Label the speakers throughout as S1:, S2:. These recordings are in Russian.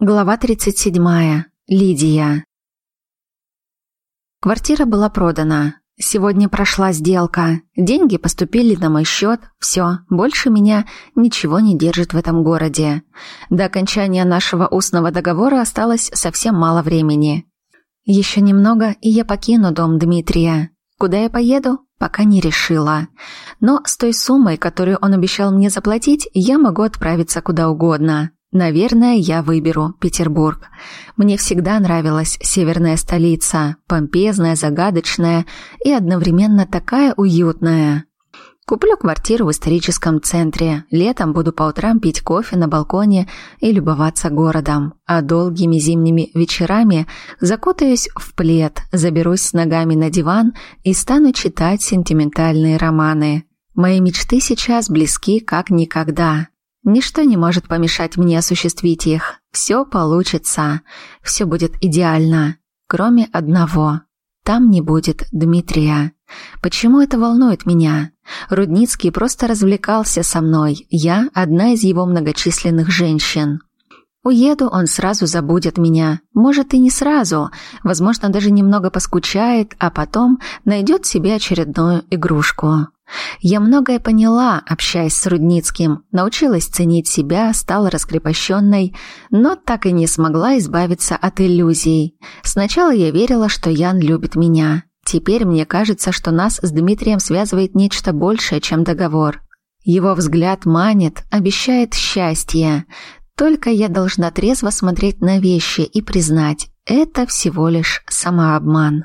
S1: Глава 37. Лидия. Квартира была продана. Сегодня прошла сделка. Деньги поступили на мой счет. Все, больше меня ничего не держит в этом городе. До окончания нашего устного договора осталось совсем мало времени. Еще немного, и я покину дом Дмитрия. Куда я поеду? Пока не решила. Но с той суммой, которую он обещал мне заплатить, я могу отправиться куда угодно. Наверное, я выберу Петербург. Мне всегда нравилась северная столица, помпезная, загадочная и одновременно такая уютная. Куплю квартиру в историческом центре. Летом буду по утрам пить кофе на балконе и любоваться городом. А долгими зимними вечерами закутаюсь в плед, заберусь с ногами на диван и стану читать сентиментальные романы. Мои мечты сейчас близки как никогда. Ничто не может помешать мне осуществить их. Все получится. Все будет идеально. Кроме одного. Там не будет Дмитрия. Почему это волнует меня? Рудницкий просто развлекался со мной. Я одна из его многочисленных женщин. Уеду, он сразу забудет меня. Может, и не сразу. Возможно, даже немного поскучает, а потом найдет себе очередную игрушку. Я многое поняла, общаясь с Рудницким, научилась ценить себя, стала раскрепощенной, но так и не смогла избавиться от иллюзий. Сначала я верила, что Ян любит меня. Теперь мне кажется, что нас с Дмитрием связывает нечто большее, чем договор. Его взгляд манит, обещает счастье. Только я должна трезво смотреть на вещи и признать, это всего лишь самообман.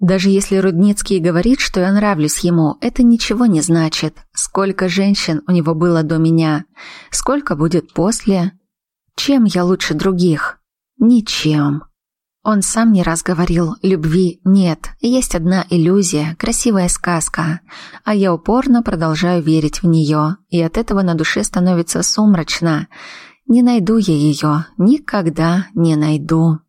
S1: Даже если Рудницкий говорит, что я нравлюсь ему, это ничего не значит. Сколько женщин у него было до меня? Сколько будет после? Чем я лучше других? Ничем. Он сам не раз говорил, любви нет, есть одна иллюзия, красивая сказка, а я упорно продолжаю верить в нее, и от этого на душе становится сумрачно. Не найду я ее, никогда не найду.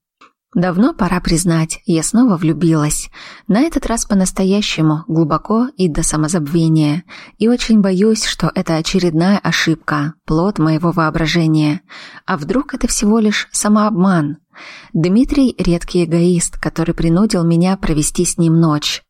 S1: Давно пора признать, я снова влюбилась. На этот раз по-настоящему, глубоко и до самозабвения. И очень боюсь, что это очередная ошибка, плод моего воображения. А вдруг это всего лишь самообман? Дмитрий – редкий эгоист, который принудил меня провести с ним ночь.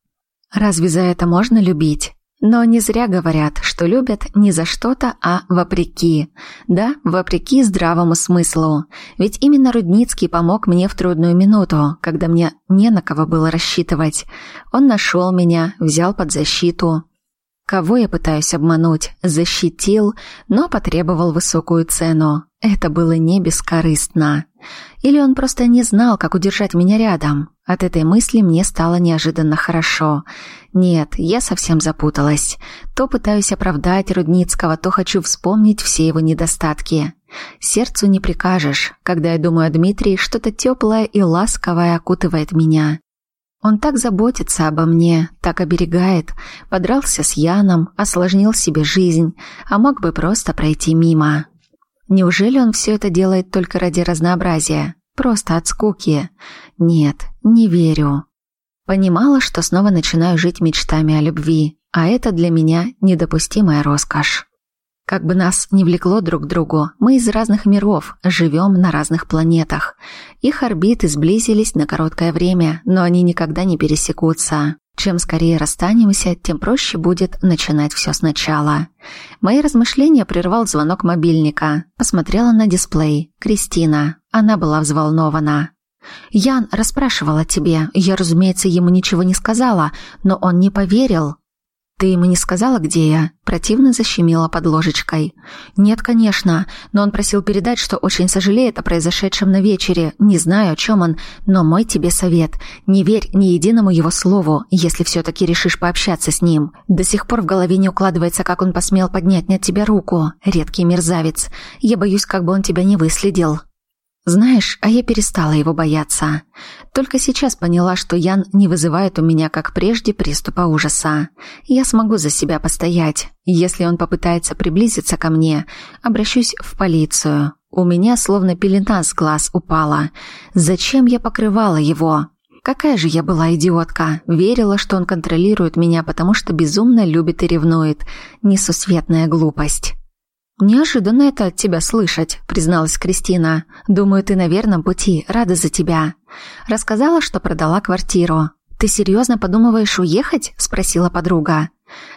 S1: Разве за это можно любить? Но не зря говорят, что любят не за что-то, а вопреки. Да, вопреки здравому смыслу. Ведь именно Рудницкий помог мне в трудную минуту, когда мне не на кого было рассчитывать. Он нашел меня, взял под защиту. Кого я пытаюсь обмануть? Защитил, но потребовал высокую цену. Это было не бескорыстно. Или он просто не знал, как удержать меня рядом. От этой мысли мне стало неожиданно хорошо. Нет, я совсем запуталась. То пытаюсь оправдать Рудницкого, то хочу вспомнить все его недостатки. Сердцу не прикажешь. Когда я думаю о Дмитрии, что-то теплое и ласковое окутывает меня. Он так заботится обо мне, так оберегает, подрался с Яном, осложнил себе жизнь, а мог бы просто пройти мимо. Неужели он все это делает только ради разнообразия? Просто от скуки? Нет, не верю. Понимала, что снова начинаю жить мечтами о любви, а это для меня недопустимая роскошь. Как бы нас ни влекло друг к другу, мы из разных миров, живем на разных планетах. Их орбиты сблизились на короткое время, но они никогда не пересекутся. Чем скорее расстанемся, тем проще будет начинать все сначала. Мои размышления прервал звонок мобильника. Посмотрела на дисплей. Кристина. Она была взволнована. «Ян расспрашивала тебе. Я, разумеется, ему ничего не сказала, но он не поверил. «Ты ему не сказала, где я?» Противно защемила под ложечкой. «Нет, конечно, но он просил передать, что очень сожалеет о произошедшем на вечере. Не знаю, о чем он, но мой тебе совет. Не верь ни единому его слову, если все-таки решишь пообщаться с ним. До сих пор в голове не укладывается, как он посмел поднять на тебя руку. Редкий мерзавец. Я боюсь, как бы он тебя не выследил». Знаешь, а я перестала его бояться. Только сейчас поняла, что Ян не вызывает у меня, как прежде, приступа ужаса. Я смогу за себя постоять. Если он попытается приблизиться ко мне, обращусь в полицию. У меня словно пелена с глаз упала. Зачем я покрывала его? Какая же я была идиотка. Верила, что он контролирует меня, потому что безумно любит и ревнует. Несусветная глупость. «Неожиданно это от тебя слышать», — призналась Кристина. «Думаю, ты на верном пути, рада за тебя». Рассказала, что продала квартиру. «Ты серьезно подумываешь уехать?» — спросила подруга.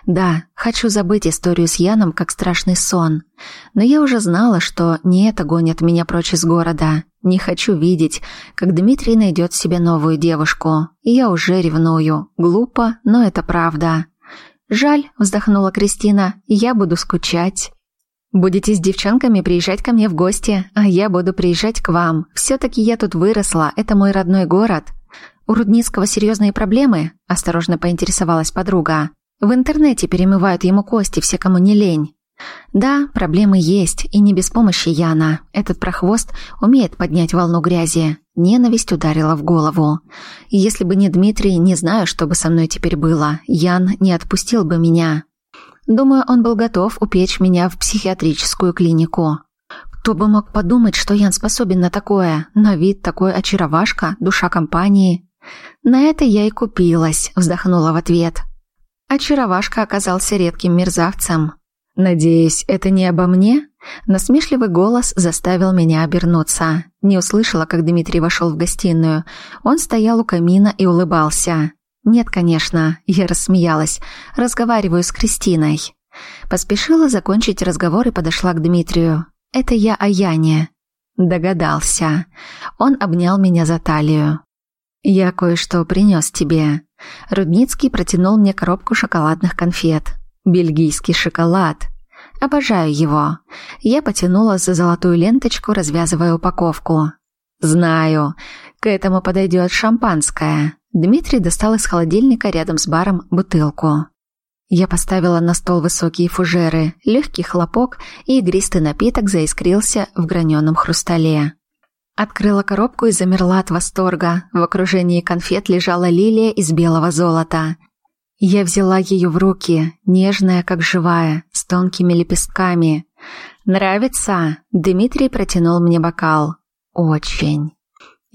S1: «Да, хочу забыть историю с Яном как страшный сон. Но я уже знала, что не это гонит меня прочь из города. Не хочу видеть, как Дмитрий найдет себе новую девушку. И я уже ревную. Глупо, но это правда». «Жаль», — вздохнула Кристина, — «я буду скучать». Будете с девчонками приезжать ко мне в гости, а я буду приезжать к вам. Все-таки я тут выросла, это мой родной город. У Рудницкого серьезные проблемы?» – осторожно поинтересовалась подруга. «В интернете перемывают ему кости все, кому не лень». «Да, проблемы есть, и не без помощи Яна. Этот прохвост умеет поднять волну грязи». Ненависть ударила в голову. «Если бы не Дмитрий, не знаю, что бы со мной теперь было. Ян не отпустил бы меня. Думаю, он был готов упечь меня в психиатрическую клинику. Кто бы мог подумать, что Ян способен на такое? На вид такой очаровашка, душа компании. На это я и купилась, вздохнула в ответ. Очаровашка оказался редким мерзавцем. «Надеюсь, это не обо мне?» Насмешливый голос заставил меня обернуться. Не услышала, как Дмитрий вошел в гостиную. Он стоял у камина и улыбался. «Нет, конечно», — я рассмеялась. «Разговариваю с Кристиной». Поспешила закончить разговор и подошла к Дмитрию. «Это я о Яне». Догадался. Он обнял меня за талию. «Я кое-что принес тебе». Рудницкий протянул мне коробку шоколадных конфет. «Бельгийский шоколад». Обожаю его. Я потянула за золотую ленточку, развязывая упаковку. «Знаю. К этому подойдет шампанское». Дмитрий достал из холодильника рядом с баром бутылку. Я поставила на стол высокие фужеры, легкий хлопок, и игристый напиток заискрился в граненом хрустале. Открыла коробку и замерла от восторга. В окружении конфет лежала лилия из белого золота. Я взяла ее в руки, нежная, как живая, с тонкими лепестками. «Нравится?» Дмитрий протянул мне бокал. «Очень».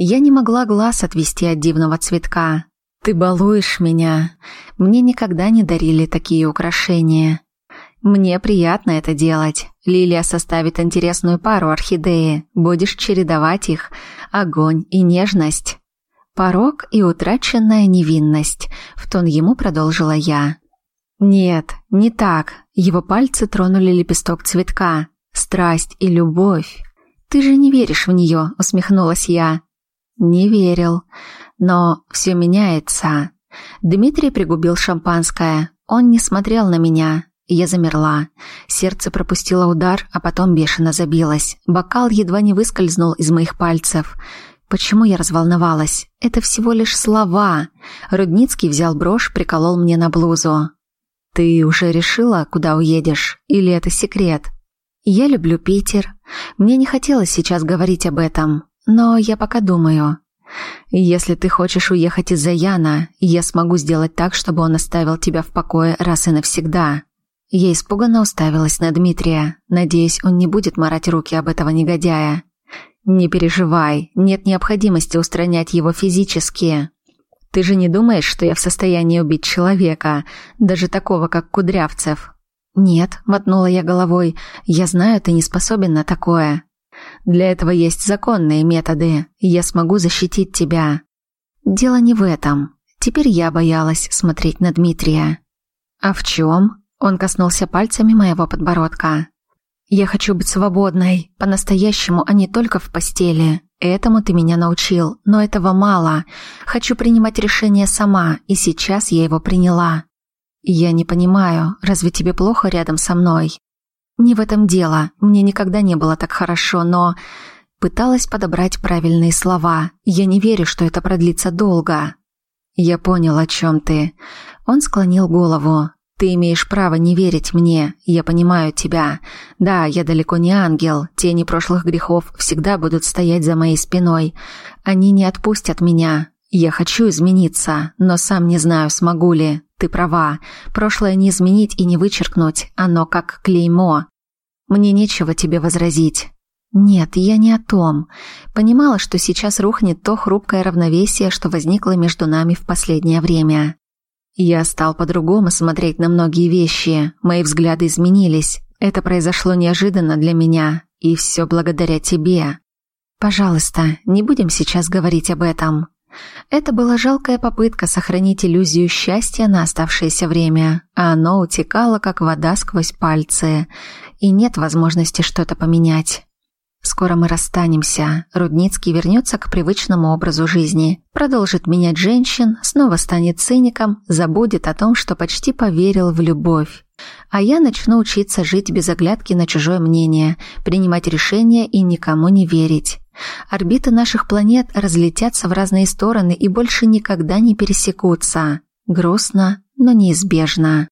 S1: Я не могла глаз отвести от дивного цветка. «Ты балуешь меня. Мне никогда не дарили такие украшения. Мне приятно это делать. Лилия составит интересную пару орхидеи. Будешь чередовать их. Огонь и нежность». «Порог и утраченная невинность», — в тон ему продолжила я. «Нет, не так. Его пальцы тронули лепесток цветка. Страсть и любовь. Ты же не веришь в нее», — усмехнулась я. Не верил. Но все меняется. Дмитрий пригубил шампанское. Он не смотрел на меня. Я замерла. Сердце пропустило удар, а потом бешено забилось. Бокал едва не выскользнул из моих пальцев. Почему я разволновалась? Это всего лишь слова. Рудницкий взял брошь, приколол мне на блузу. «Ты уже решила, куда уедешь? Или это секрет?» «Я люблю Питер. Мне не хотелось сейчас говорить об этом. Но я пока думаю. Если ты хочешь уехать из-за Яна, я смогу сделать так, чтобы он оставил тебя в покое раз и навсегда. Я испуганно уставилась на Дмитрия. Надеюсь, он не будет марать руки об этого негодяя. Не переживай, нет необходимости устранять его физически. Ты же не думаешь, что я в состоянии убить человека, даже такого, как Кудрявцев? Нет, мотнула я головой. Я знаю, ты не способен на такое. Для этого есть законные методы, я смогу защитить тебя. Дело не в этом. Теперь я боялась смотреть на Дмитрия. А в чем? Он коснулся пальцами моего подбородка. Я хочу быть свободной, по-настоящему, а не только в постели. Этому ты меня научил, но этого мало. Хочу принимать решение сама, и сейчас я его приняла. Я не понимаю, разве тебе плохо рядом со мной? Не в этом дело. Мне никогда не было так хорошо, но... Пыталась подобрать правильные слова. Я не верю, что это продлится долго. Я понял, о чем ты. Он склонил голову. Ты имеешь право не верить мне. Я понимаю тебя. Да, я далеко не ангел. Тени прошлых грехов всегда будут стоять за моей спиной. Они не отпустят меня. Я хочу измениться, но сам не знаю, смогу ли. Ты права. Прошлое не изменить и не вычеркнуть. Оно как клеймо. Мне нечего тебе возразить. Нет, я не о том. Понимала, что сейчас рухнет то хрупкое равновесие, что возникло между нами в последнее время. Я стал по-другому смотреть на многие вещи. Мои взгляды изменились. Это произошло неожиданно для меня, и все благодаря тебе. Пожалуйста, не будем сейчас говорить об этом. Это была жалкая попытка сохранить иллюзию счастья на оставшееся время, а оно утекало, как вода сквозь пальцы, и нет возможности что-то поменять. Скоро мы расстанемся. Рудницкий вернется к привычному образу жизни, продолжит менять женщин, снова станет циником, забудет о том, что почти поверил в любовь. А я начну учиться жить без оглядки на чужое мнение, принимать решения и никому не верить. Орбиты наших планет разлетятся в разные стороны и больше никогда не пересекутся. Грустно, но неизбежно.